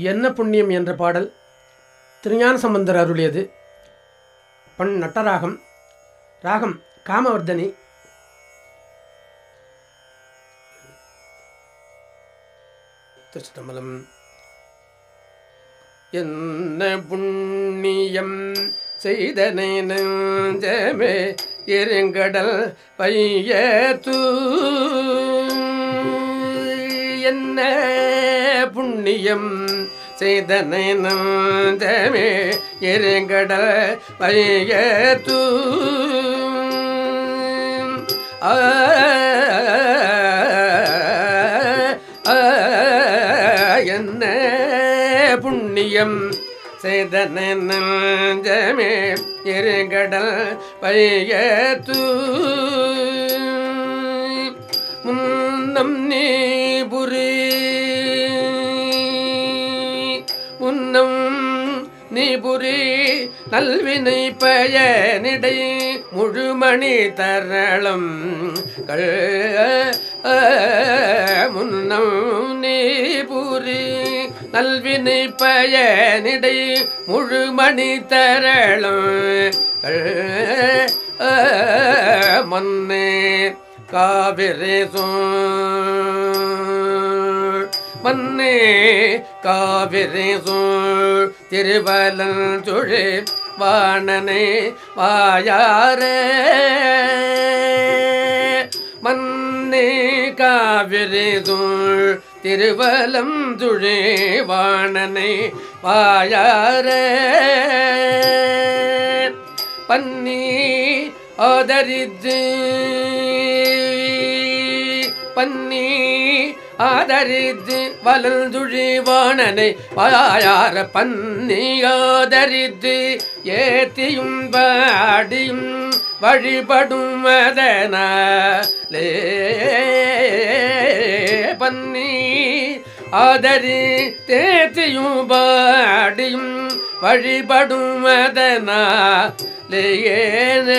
என்ன புண்ணியம் என்ற பாடல் திருஞான சம்பந்தர் அருளியது. பண் நட்டராகம் ராகம் காமவர்தனி. திருச்சிதம்பலம் என்ன புண்ணியம் செய்தனை நெஞ்சமே பைய தூ என்ன புண்ணியம் செய்தனை நெஞ்சமே எருங்கடல் வைய ஆ என்ன புண்ணியம் செய்தன நெஞ்சமே எருங்கடல் வைய தூ புரி நல்வினை பயனிடை முழுமணி தரளம். கள் முன்னம் நீ புரி நல்வினை பயனிடை முழுமணி தரளம். கள் மன்னே காவிரி மன்னே காவிரி சூழ் திருவலன் சுழே வாணனே வாயாரே. மன்னே காவிரி சூழ் திருவலம் துழே வாணனை வாயாரே. பன்னி ஆதரித்து பன்னி ஆதரித்து வலந்துழி வாணனை வாயார பன்னி ஏத்தியும் பாடியும் வழிபடும் அதனாலே பன்னி ஆதரி தேத்தியும் பாடியும் வழிபடும் அதனாலேயே ஆ